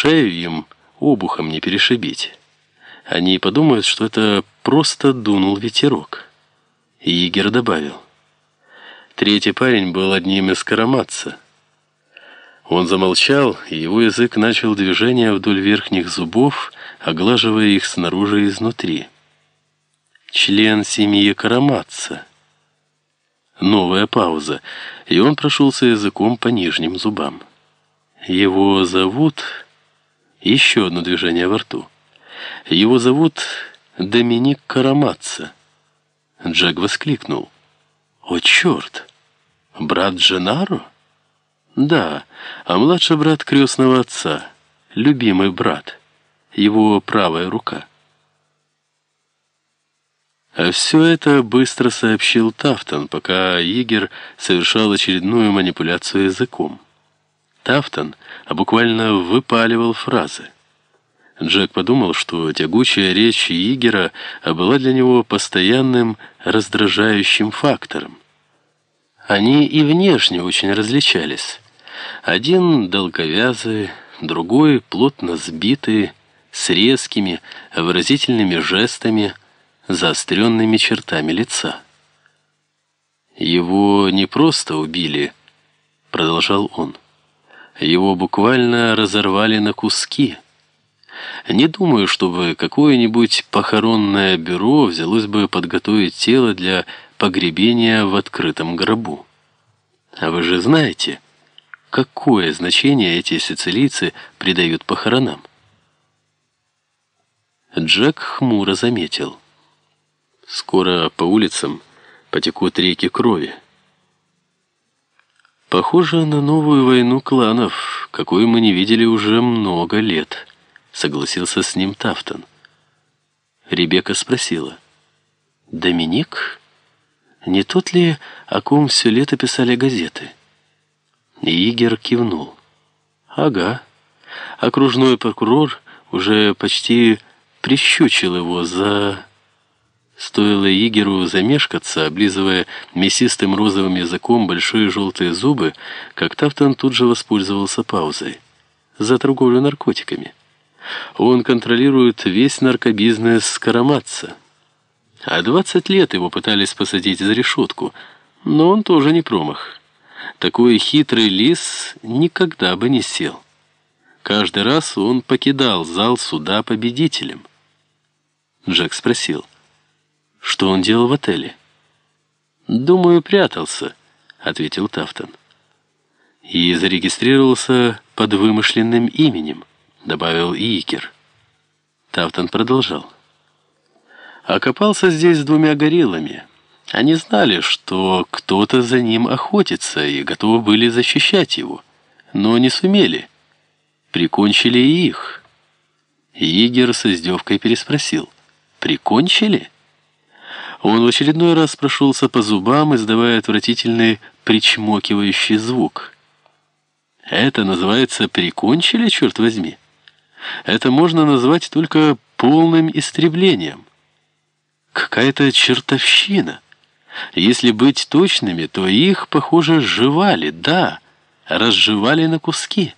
Шею им обухом не перешибить. Они подумают, что это просто дунул ветерок. И добавил. Третий парень был одним из караматца. Он замолчал, и его язык начал движение вдоль верхних зубов, оглаживая их снаружи и изнутри. Член семьи Караматца. Новая пауза, и он прошелся языком по нижним зубам. Его зовут... Еще одно движение во рту. Его зовут Доминик Караматца. Джек воскликнул. «О, черт! Брат Дженаро?» «Да, а младший брат крестного отца, любимый брат, его правая рука». А все это быстро сообщил Тафтон, пока Игер совершал очередную манипуляцию языком. Тафтон буквально выпаливал фразы. Джек подумал, что тягучая речь Игера была для него постоянным раздражающим фактором. Они и внешне очень различались. Один долговязый, другой плотно сбитый, с резкими, выразительными жестами, заостренными чертами лица. «Его не просто убили», — продолжал он. «Его буквально разорвали на куски». Не думаю, чтобы какое-нибудь похоронное бюро взялось бы подготовить тело для погребения в открытом гробу. А вы же знаете, какое значение эти сицилийцы придают похоронам? Джек хмуро заметил. Скоро по улицам потекут реки крови. Похоже на новую войну кланов, какую мы не видели уже много лет согласился с ним Тафтон. Ребекка спросила. «Доминик? Не тот ли, о ком все лето писали газеты?» Игер кивнул. «Ага. Окружной прокурор уже почти прищучил его за...» Стоило Игеру замешкаться, облизывая мясистым розовым языком большие желтые зубы, как Тафтон тут же воспользовался паузой. «За торговлю наркотиками». Он контролирует весь наркобизнес Караматца. А 20 лет его пытались посадить за решетку, но он тоже не промах. Такой хитрый лис никогда бы не сел. Каждый раз он покидал зал суда победителем. Джек спросил, что он делал в отеле. «Думаю, прятался», — ответил Тафтон. И зарегистрировался под вымышленным именем добавил Икер. Тафтон продолжал. Окопался здесь с двумя гориллами. Они знали, что кто-то за ним охотится и готовы были защищать его, но не сумели. Прикончили их. Игер с издевкой переспросил. «Прикончили?» Он в очередной раз прошелся по зубам, издавая отвратительный причмокивающий звук. «Это называется «прикончили», черт возьми?» это можно назвать только полным истреблением. Какая-то чертовщина. Если быть точными, то их, похоже, сживали, да, разжевали на куски.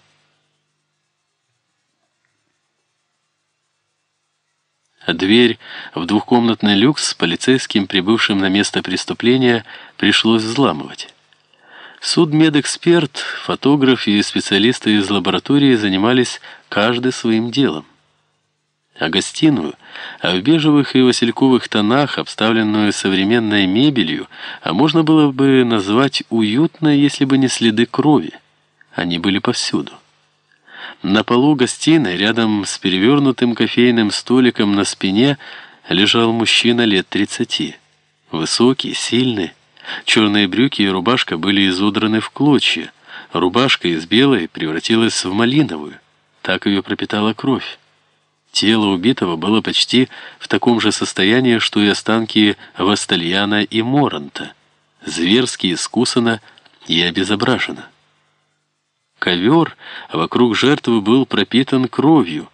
Дверь в двухкомнатный люкс с полицейским, прибывшим на место преступления, пришлось взламывать. Судмедэксперт, фотограф и специалисты из лаборатории занимались каждый своим делом. А гостиную, а в бежевых и васильковых тонах, обставленную современной мебелью, а можно было бы назвать уютной, если бы не следы крови. Они были повсюду. На полу гостиной, рядом с перевернутым кофейным столиком на спине, лежал мужчина лет тридцати. Высокий, сильный, Черные брюки и рубашка были изодраны в клочья. Рубашка из белой превратилась в малиновую. Так ее пропитала кровь. Тело убитого было почти в таком же состоянии, что и останки Вастальяна и Моранта. Зверски искусано и обезображено. Ковер вокруг жертвы был пропитан кровью,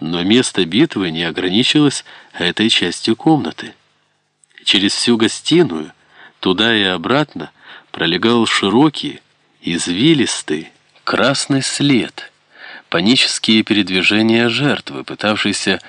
но место битвы не ограничилось этой частью комнаты. Через всю гостиную Туда и обратно пролегал широкий, извилистый, красный след, панические передвижения жертвы, пытавшейся